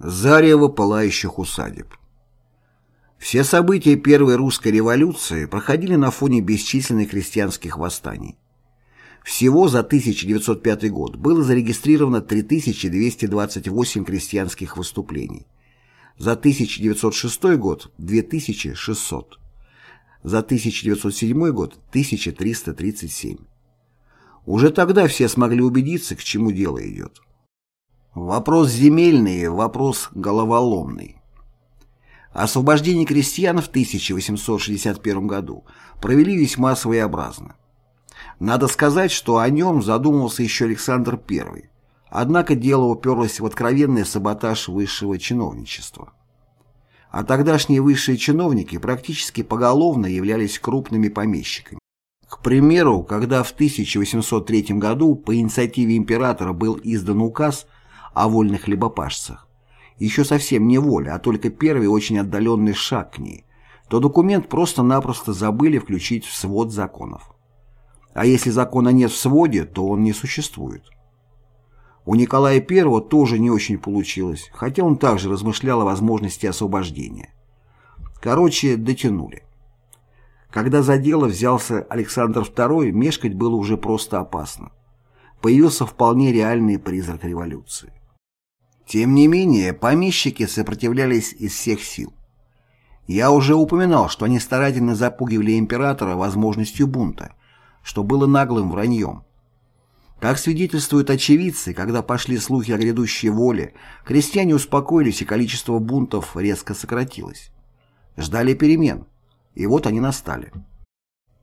Зарево пылающих усадеб. Все события Первой русской революции проходили на фоне бесчисленных крестьянских восстаний. Всего за 1905 год было зарегистрировано 3228 крестьянских выступлений. За 1906 год – 2600. За 1907 год – 1337. Уже тогда все смогли убедиться, к чему дело идет. Вопрос земельный, вопрос головоломный. Освобождение крестьян в 1861 году провели весьма своеобразно. Надо сказать, что о нем задумывался еще Александр I, однако дело уперлось в откровенный саботаж высшего чиновничества. А тогдашние высшие чиновники практически поголовно являлись крупными помещиками. К примеру, когда в 1803 году по инициативе императора был издан указ – о вольных хлебопашцах. Еще совсем не воля, а только первый очень отдаленный шаг к ней, то документ просто-напросто забыли включить в свод законов. А если закона нет в своде, то он не существует. У Николая I тоже не очень получилось, хотя он также размышлял о возможности освобождения. Короче, дотянули. Когда за дело взялся Александр II, мешкать было уже просто опасно. Появился вполне реальный призрак революции. Тем не менее, помещики сопротивлялись из всех сил. Я уже упоминал, что они старательно запугивали императора возможностью бунта, что было наглым враньем. Как свидетельствуют очевидцы, когда пошли слухи о грядущей воле, крестьяне успокоились и количество бунтов резко сократилось. Ждали перемен, и вот они настали.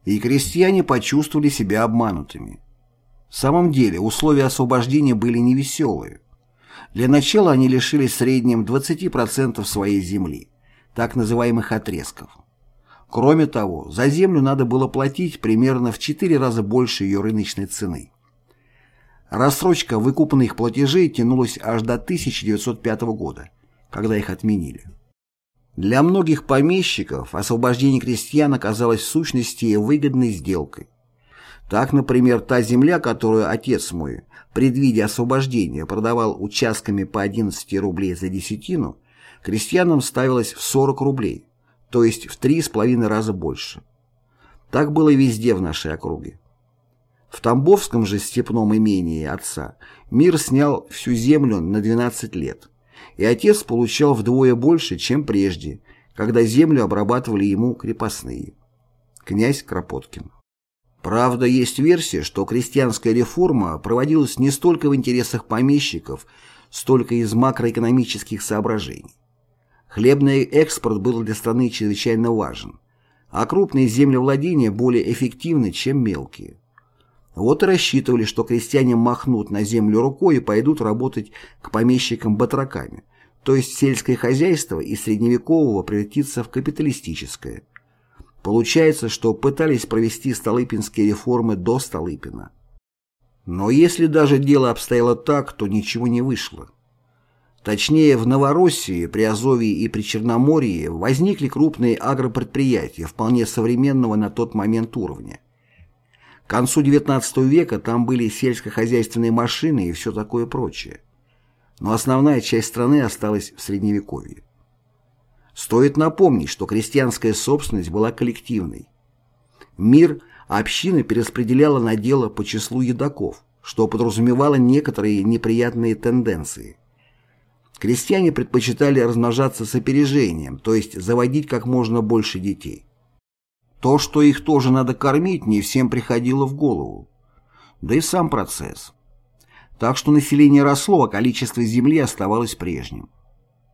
И крестьяне почувствовали себя обманутыми. В самом деле, условия освобождения были невеселые. Для начала они лишились в среднем 20% своей земли, так называемых отрезков. Кроме того, за землю надо было платить примерно в 4 раза больше ее рыночной цены. Рассрочка выкупанных платежей тянулась аж до 1905 года, когда их отменили. Для многих помещиков освобождение крестьян оказалось в сущности выгодной сделкой. Так, например, та земля, которую отец мой, предвидя освобождение, продавал участками по 11 рублей за десятину, крестьянам ставилась в 40 рублей, то есть в три с половиной раза больше. Так было везде в нашей округе. В Тамбовском же степном имении отца мир снял всю землю на 12 лет, и отец получал вдвое больше, чем прежде, когда землю обрабатывали ему крепостные. Князь Кропоткин Правда, есть версия, что крестьянская реформа проводилась не столько в интересах помещиков, столько из макроэкономических соображений. Хлебный экспорт был для страны чрезвычайно важен, а крупные землевладения более эффективны, чем мелкие. Вот и рассчитывали, что крестьяне махнут на землю рукой и пойдут работать к помещикам батраками, то есть сельское хозяйство из средневекового превратится в капиталистическое – Получается, что пытались провести Столыпинские реформы до Столыпина. Но если даже дело обстояло так, то ничего не вышло. Точнее, в Новороссии, Приазовье и Причерноморье возникли крупные агропредприятия вполне современного на тот момент уровня. К концу XIX века там были сельскохозяйственные машины и все такое прочее. Но основная часть страны осталась в Средневековье. Стоит напомнить, что крестьянская собственность была коллективной. Мир общины перераспределяла на дело по числу едоков, что подразумевало некоторые неприятные тенденции. Крестьяне предпочитали размножаться с опережением, то есть заводить как можно больше детей. То, что их тоже надо кормить, не всем приходило в голову. Да и сам процесс. Так что население росло, а количество земли оставалось прежним.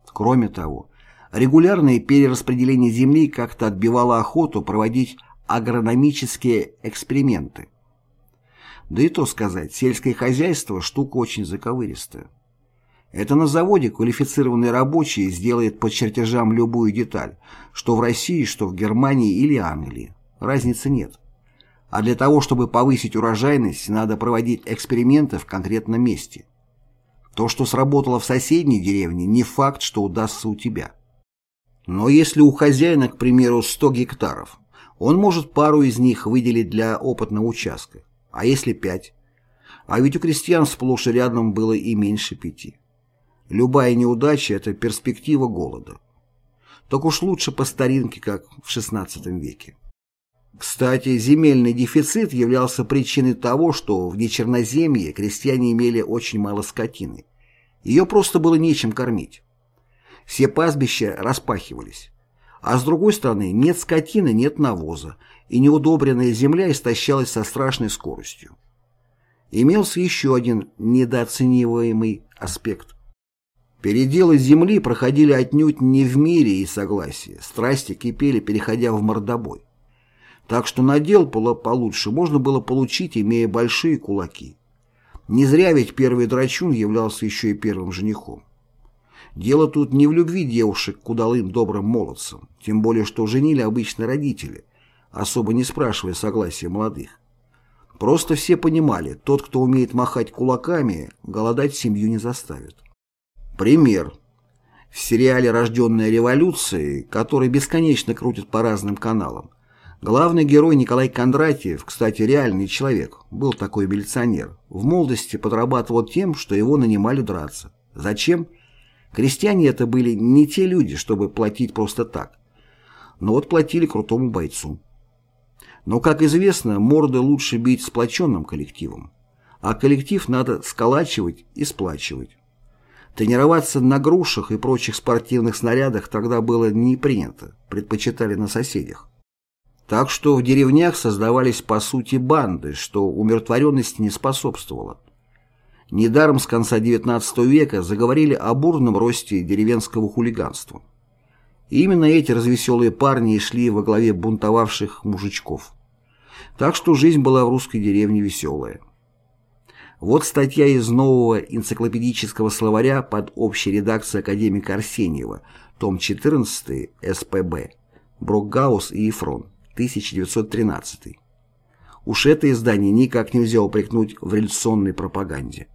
Кроме того, Регулярное перераспределение земли как-то отбивало охоту проводить агрономические эксперименты. Да и то сказать, сельское хозяйство – штука очень заковыристая. Это на заводе квалифицированный рабочий сделает по чертежам любую деталь, что в России, что в Германии или Англии. Разницы нет. А для того, чтобы повысить урожайность, надо проводить эксперименты в конкретном месте. То, что сработало в соседней деревне, не факт, что удастся у тебя. Но если у хозяина, к примеру, 100 гектаров, он может пару из них выделить для опытного участка, а если 5? А ведь у крестьян сплошь и рядом было и меньше пяти. Любая неудача – это перспектива голода. Так уж лучше по старинке, как в XVI веке. Кстати, земельный дефицит являлся причиной того, что в Нечерноземье крестьяне имели очень мало скотины. Ее просто было нечем кормить. Все пастбища распахивались. А с другой стороны, нет скотины, нет навоза, и неудобренная земля истощалась со страшной скоростью. Имелся еще один недооцениваемый аспект. Переделы земли проходили отнюдь не в мире и согласии, страсти кипели, переходя в мордобой. Так что надел получше можно было получить, имея большие кулаки. Не зря ведь первый драчун являлся еще и первым женихом. Дело тут не в любви девушек к удалым добрым молодцам, тем более что женили обычно родители, особо не спрашивая согласия молодых. Просто все понимали, тот, кто умеет махать кулаками, голодать семью не заставит. Пример. В сериале «Рожденная революцией», который бесконечно крутят по разным каналам, главный герой Николай Кондратьев, кстати, реальный человек, был такой милиционер, в молодости подрабатывал тем, что его нанимали драться. Зачем? Крестьяне это были не те люди, чтобы платить просто так. Но вот платили крутому бойцу. Но, как известно, морды лучше бить сплоченным коллективом, а коллектив надо сколачивать и сплачивать. Тренироваться на грушах и прочих спортивных снарядах тогда было не принято, предпочитали на соседях. Так что в деревнях создавались по сути банды, что умиротворенности не способствовало. Недаром с конца XIX века заговорили о бурном росте деревенского хулиганства. И именно эти развеселые парни и шли во главе бунтовавших мужичков. Так что жизнь была в русской деревне веселая. Вот статья из нового энциклопедического словаря под общей редакцией академика Арсеньева, том 14, СПБ, Брокгаус и Ефрон, 1913. Уж это издание никак нельзя упрекнуть в революционной пропаганде.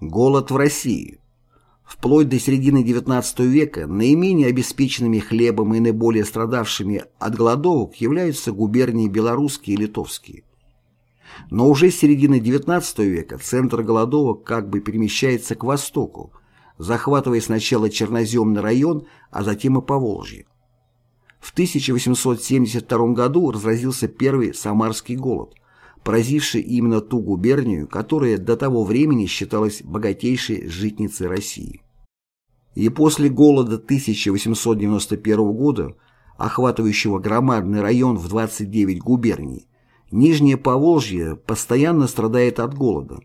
Голод в России. Вплоть до середины XIX века наименее обеспеченными хлебом и наиболее страдавшими от голодовок являются губернии белорусские и литовские. Но уже с середины XIX века центр голодовок как бы перемещается к востоку, захватывая сначала Черноземный район, а затем и Поволжье. В 1872 году разразился первый Самарский голод, поразивший именно ту губернию, которая до того времени считалась богатейшей житницей России. И после голода 1891 года, охватывающего громадный район в 29 губерний, Нижнее Поволжье постоянно страдает от голода.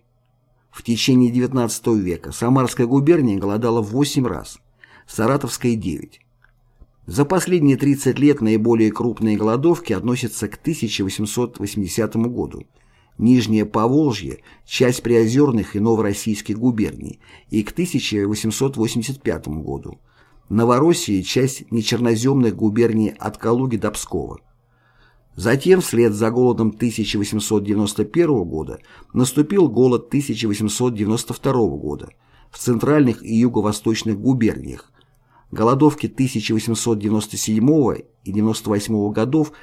В течение XIX века Самарская губерния голодала в 8 раз, Саратовская – 9. За последние 30 лет наиболее крупные голодовки относятся к 1880 году. Нижнее Поволжье – часть приозерных и новороссийских губерний, и к 1885 году. Новороссия – часть нечерноземных губерний от Калуги до Пскова. Затем, вслед за голодом 1891 года, наступил голод 1892 года в центральных и юго-восточных губерниях. Голодовки 1897 и 1898 годов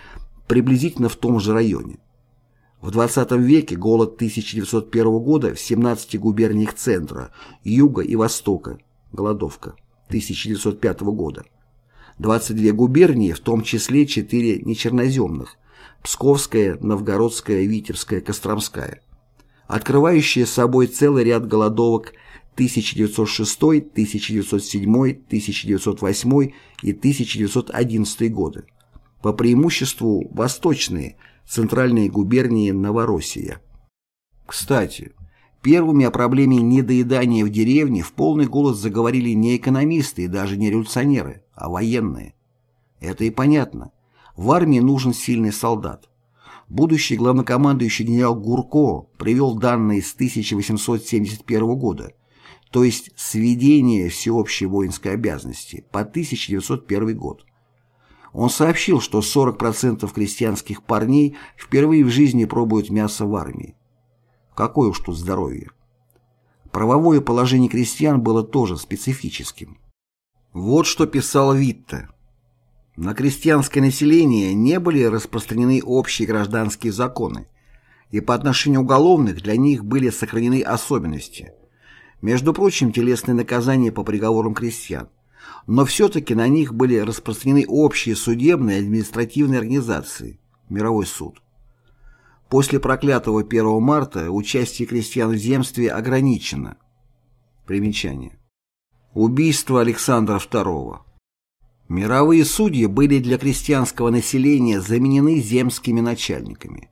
приблизительно в том же районе. В 20 веке голод 1901 года в 17 губерниях центра, юга и востока, голодовка 1905 года. 22 губернии, в том числе 4 нечерноземных, Псковская, Новгородская, Витебская, Костромская, открывающая собой целый ряд голодовок 1906, 1907, 1908 и 1911 годы, по преимуществу восточные, центральные губернии Новороссия. Кстати, первыми о проблеме недоедания в деревне в полный голос заговорили не экономисты и даже не революционеры, а военные. Это и понятно. В армии нужен сильный солдат. Будущий главнокомандующий генерал Гурко привел данные с 1871 года, то есть сведение всеобщей воинской обязанности по 1901 год. Он сообщил, что 40% крестьянских парней впервые в жизни пробуют мясо в армии. Какое уж тут здоровье. Правовое положение крестьян было тоже специфическим. Вот что писал Витте. На крестьянское население не были распространены общие гражданские законы, и по отношению уголовных для них были сохранены особенности. Между прочим, телесные наказания по приговорам крестьян. Но все-таки на них были распространены общие судебные и административные организации, мировой суд. После проклятого 1 марта участие крестьян в земстве ограничено. Примечание. Убийство Александра II. Мировые судьи были для крестьянского населения заменены земскими начальниками.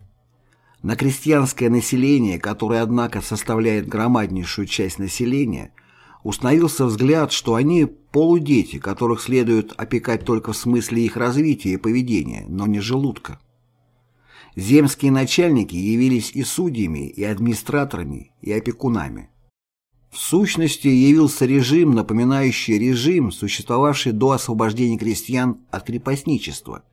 На крестьянское население, которое, однако, составляет громаднейшую часть населения, установился взгляд, что они полудети, которых следует опекать только в смысле их развития и поведения, но не желудка. Земские начальники явились и судьями, и администраторами, и опекунами. В сущности, явился режим, напоминающий режим, существовавший до освобождения крестьян от крепостничества –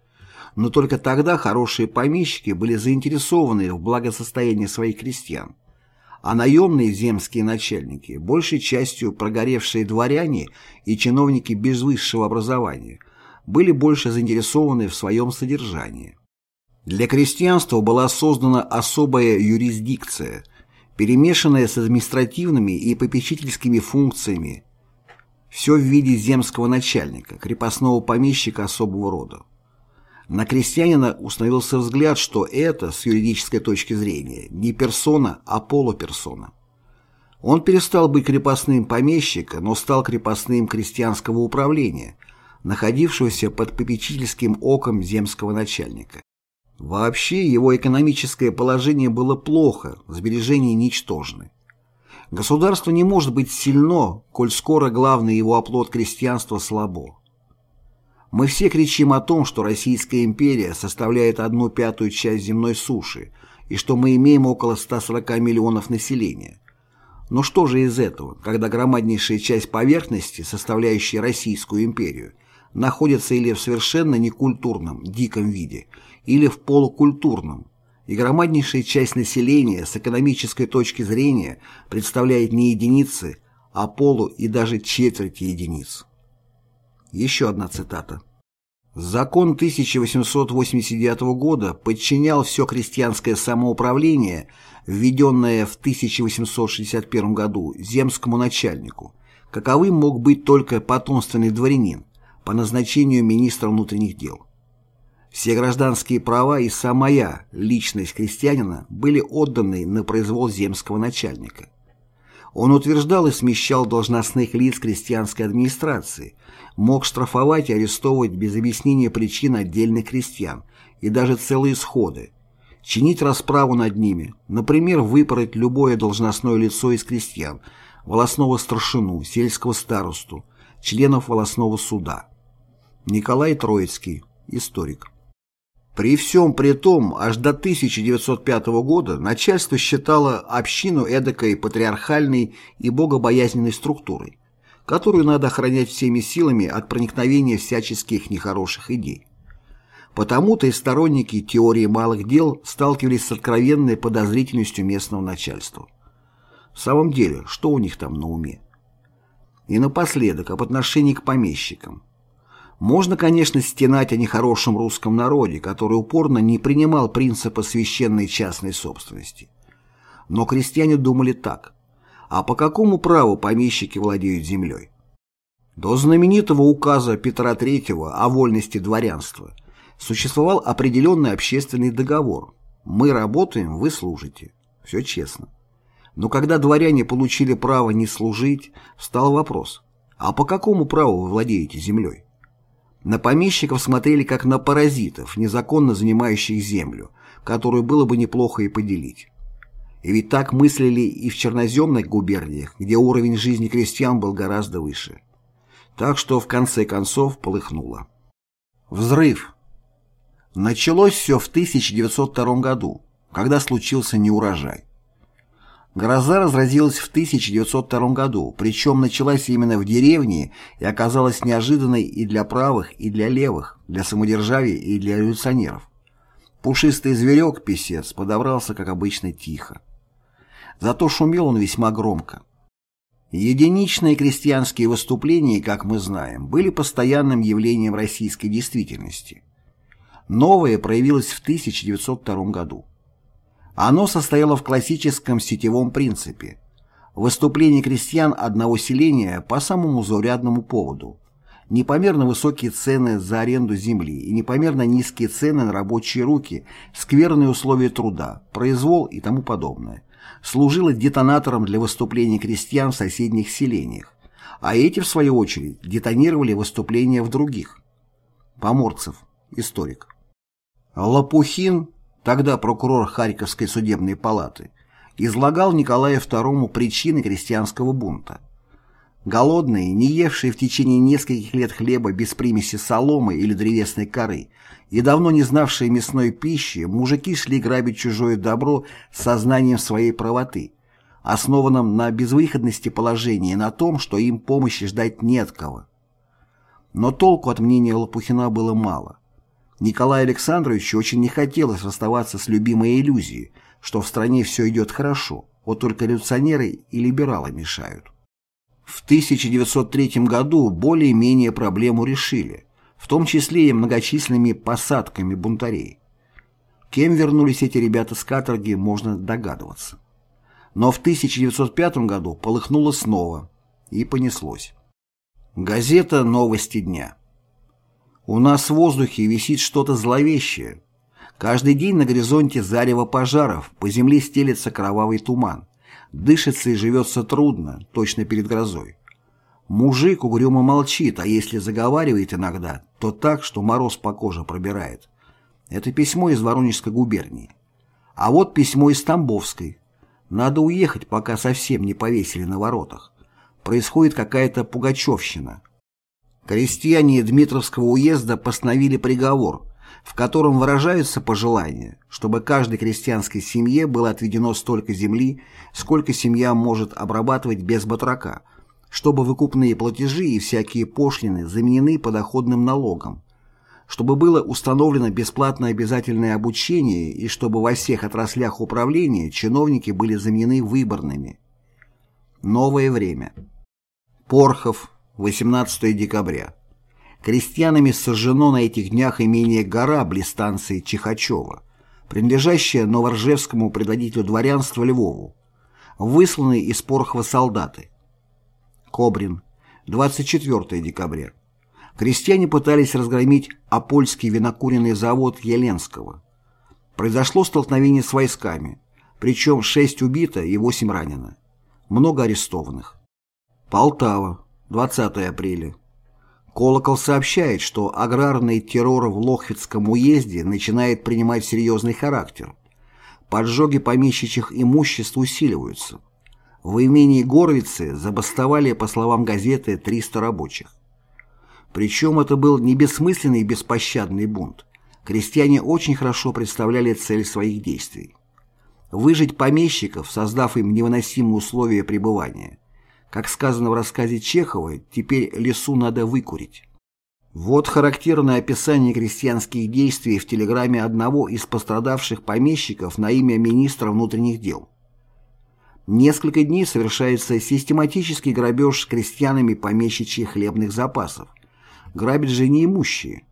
но только тогда хорошие помещики были заинтересованы в благосостоянии своих крестьян, а наемные земские начальники, большей частью прогоревшие дворяне и чиновники без высшего образования, были больше заинтересованы в своем содержании. Для крестьянства была создана особая юрисдикция, перемешанная с административными и попечительскими функциями, все в виде земского начальника, крепостного помещика особого рода. На крестьянина установился взгляд, что это, с юридической точки зрения, не персона, а полуперсона. Он перестал быть крепостным помещика, но стал крепостным крестьянского управления, находившегося под попечительским оком земского начальника. Вообще его экономическое положение было плохо, сбережения ничтожны. Государство не может быть сильно, коль скоро главный его оплот крестьянства слабо. Мы все кричим о том, что Российская империя составляет одну пятую часть земной суши и что мы имеем около 140 миллионов населения. Но что же из этого, когда громаднейшая часть поверхности, составляющая Российскую империю, находится или в совершенно некультурном, диком виде, или в полукультурном, и громаднейшая часть населения с экономической точки зрения представляет не единицы, а полу и даже четверти единиц. Еще одна цитата. Закон 1889 года подчинял все крестьянское самоуправление, введенное в 1861 году, земскому начальнику, каковым мог быть только потомственный дворянин по назначению министра внутренних дел. Все гражданские права и самая личность крестьянина были отданы на произвол земского начальника. Он утверждал и смещал должностных лиц крестьянской администрации, мог штрафовать и арестовывать без объяснения причин отдельных крестьян и даже целые сходы, чинить расправу над ними, например, выпороть любое должностное лицо из крестьян, волосного старшину, сельского старосту, членов волосного суда. Николай Троицкий, историк. При всем при том, аж до 1905 года начальство считало общину эдакой патриархальной и богобоязненной структурой, которую надо охранять всеми силами от проникновения всяческих нехороших идей. Потому-то и сторонники теории малых дел сталкивались с откровенной подозрительностью местного начальства. В самом деле, что у них там на уме? И напоследок, об отношении к помещикам. Можно, конечно, стенать о нехорошем русском народе, который упорно не принимал принципа священной частной собственности. Но крестьяне думали так. А по какому праву помещики владеют землей? До знаменитого указа Петра III о вольности дворянства существовал определенный общественный договор. Мы работаем, вы служите. Все честно. Но когда дворяне получили право не служить, встал вопрос, а по какому праву вы владеете землей? На помещиков смотрели как на паразитов, незаконно занимающих землю, которую было бы неплохо и поделить. И ведь так мыслили и в черноземных губерниях, где уровень жизни крестьян был гораздо выше. Так что в конце концов полыхнуло. Взрыв. Началось все в 1902 году, когда случился неурожай. Гроза разразилась в 1902 году, причем началась именно в деревне и оказалась неожиданной и для правых, и для левых, для самодержавия и для революционеров. Пушистый зверек, писец, подобрался, как обычно, тихо. Зато шумел он весьма громко. Единичные крестьянские выступления, как мы знаем, были постоянным явлением российской действительности. Новое проявилось в 1902 году. Оно состояло в классическом сетевом принципе. Выступление крестьян одного селения по самому заурядному поводу. Непомерно высокие цены за аренду земли и непомерно низкие цены на рабочие руки, скверные условия труда, произвол и тому подобное служило детонатором для выступлений крестьян в соседних селениях, а эти, в свою очередь, детонировали выступления в других. Поморцев, историк. Лопухин, тогда прокурор Харьковской судебной палаты, излагал Николаю II причины крестьянского бунта. Голодные, не евшие в течение нескольких лет хлеба без примеси соломы или древесной коры и давно не знавшие мясной пищи, мужики шли грабить чужое добро с сознанием своей правоты, основанном на безвыходности положения и на том, что им помощи ждать не от кого. Но толку от мнения Лопухина было мало. Николаю Александровичу очень не хотелось расставаться с любимой иллюзией, что в стране все идет хорошо, вот только революционеры и либералы мешают. В 1903 году более-менее проблему решили, в том числе и многочисленными посадками бунтарей. Кем вернулись эти ребята с каторги, можно догадываться. Но в 1905 году полыхнуло снова, и понеслось. Газета «Новости дня». У нас в воздухе висит что-то зловещее. Каждый день на горизонте зарево пожаров, по земле стелется кровавый туман. Дышится и живется трудно, точно перед грозой. Мужик угрюмо молчит, а если заговаривает иногда, то так, что мороз по коже пробирает. Это письмо из Воронежской губернии. А вот письмо из Тамбовской. Надо уехать, пока совсем не повесили на воротах. Происходит какая-то пугачевщина. Крестьяне Дмитровского уезда постановили приговор, в котором выражаются пожелания, чтобы каждой крестьянской семье было отведено столько земли, сколько семья может обрабатывать без батрака, чтобы выкупные платежи и всякие пошлины заменены подоходным налогом, чтобы было установлено бесплатное обязательное обучение и чтобы во всех отраслях управления чиновники были заменены выборными. Новое время. Порхов, 18 декабря. Крестьянами сожжено на этих днях имение Гора близ станции Чихачева, принадлежащее новоржевскому предводителю дворянства Львову, высланные из Порхова солдаты. Кобрин, 24 декабря. Крестьяне пытались разгромить Апольский винокуренный завод Еленского. Произошло столкновение с войсками, причем 6 убито и 8 ранено. Много арестованных. Полтава, 20 апреля. Колокол сообщает, что аграрный террор в Лохвицком уезде начинает принимать серьезный характер. Поджоги помещичьих имуществ усиливаются. В имении Горовицы забастовали, по словам газеты, 300 рабочих. Причем это был не бессмысленный и беспощадный бунт. Крестьяне очень хорошо представляли цель своих действий. Выжить помещиков, создав им невыносимые условия пребывания. Как сказано в рассказе Чехова, теперь лесу надо выкурить. Вот характерное описание крестьянских действий в телеграмме одного из пострадавших помещиков на имя министра внутренних дел. Несколько дней совершается систематический грабеж крестьянами помещичьих хлебных запасов. Грабят же неимущие.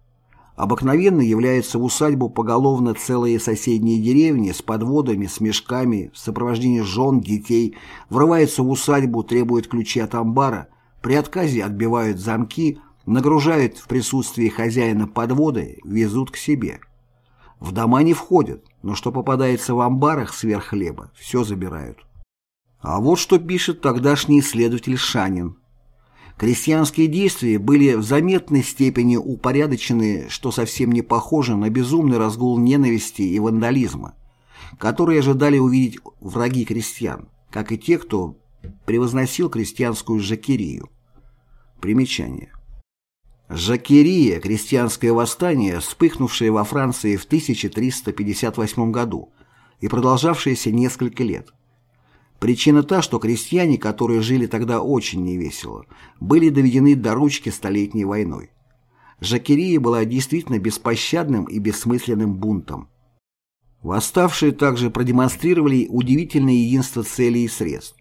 Обыкновенно являются в усадьбу поголовно целые соседние деревни с подводами, с мешками, в сопровождении жен, детей, врываются в усадьбу, требуют ключи от амбара, при отказе отбивают замки, нагружают в присутствии хозяина подводы, везут к себе. В дома не входят, но что попадается в амбарах сверх хлеба, все забирают. А вот что пишет тогдашний исследователь Шанин. Крестьянские действия были в заметной степени упорядочены, что совсем не похоже на безумный разгул ненависти и вандализма, которые ожидали увидеть враги крестьян, как и те, кто превозносил крестьянскую жакерию. Примечание. Жакерия – крестьянское восстание, вспыхнувшее во Франции в 1358 году и продолжавшееся несколько лет. Причина та, что крестьяне, которые жили тогда очень невесело, были доведены до ручки столетней войной. Жакерия была действительно беспощадным и бессмысленным бунтом. Восставшие также продемонстрировали удивительное единство целей и средств.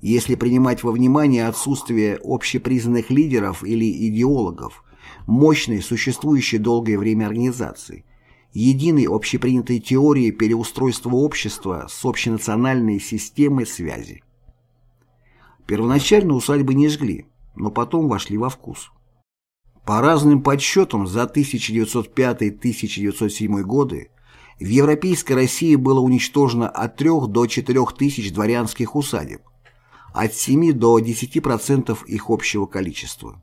Если принимать во внимание отсутствие общепризнанных лидеров или идеологов, мощной, существующей долгое время организации, единой общепринятой теории переустройства общества с общенациональной системой связи. Первоначально усадьбы не жгли, но потом вошли во вкус. По разным подсчетам, за 1905-1907 годы в Европейской России было уничтожено от 3 до 4 тысяч дворянских усадеб, от 7 до 10% их общего количества.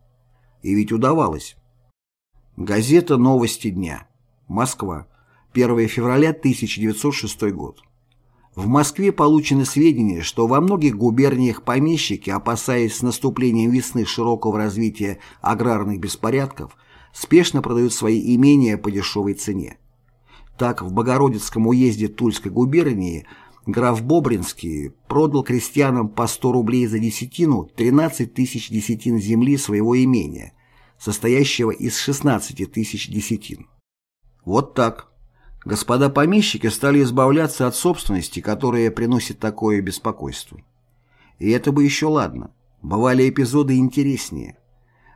И ведь удавалось. Газета «Новости дня». Москва. 1 февраля 1906 год. В Москве получены сведения, что во многих губерниях помещики, опасаясь с наступлением весны широкого развития аграрных беспорядков, спешно продают свои имения по дешевой цене. Так, в Богородицком уезде Тульской губернии граф Бобринский продал крестьянам по 100 рублей за десятину 13 тысяч десятин земли своего имения, состоящего из 16 тысяч десятин. Вот так. Господа помещики стали избавляться от собственности, которая приносит такое беспокойство. И это бы еще ладно. Бывали эпизоды интереснее.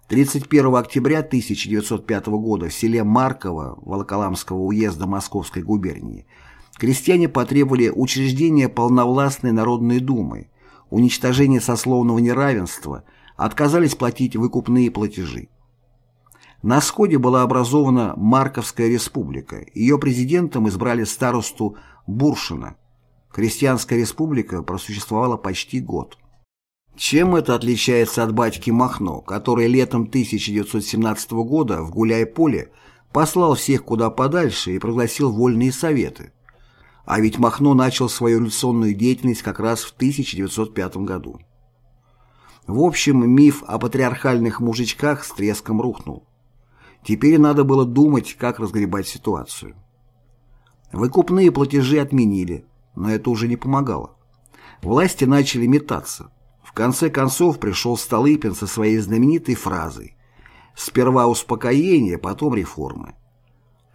31 октября 1905 года в селе Марково Волоколамского уезда Московской губернии крестьяне потребовали учреждения полновластной Народной Думы, уничтожения сословного неравенства, отказались платить выкупные платежи. На Сходе была образована Марковская республика. Ее президентом избрали старосту Буршина. Крестьянская республика просуществовала почти год. Чем это отличается от батьки Махно, который летом 1917 года в Гуляй-Поле послал всех куда подальше и пригласил вольные советы? А ведь Махно начал свою революционную деятельность как раз в 1905 году. В общем, миф о патриархальных мужичках с треском рухнул. Теперь надо было думать, как разгребать ситуацию. Выкупные платежи отменили, но это уже не помогало. Власти начали метаться. В конце концов пришел Столыпин со своей знаменитой фразой «Сперва успокоение, потом реформы».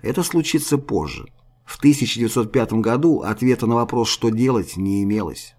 Это случится позже. В 1905 году ответа на вопрос, что делать, не имелось.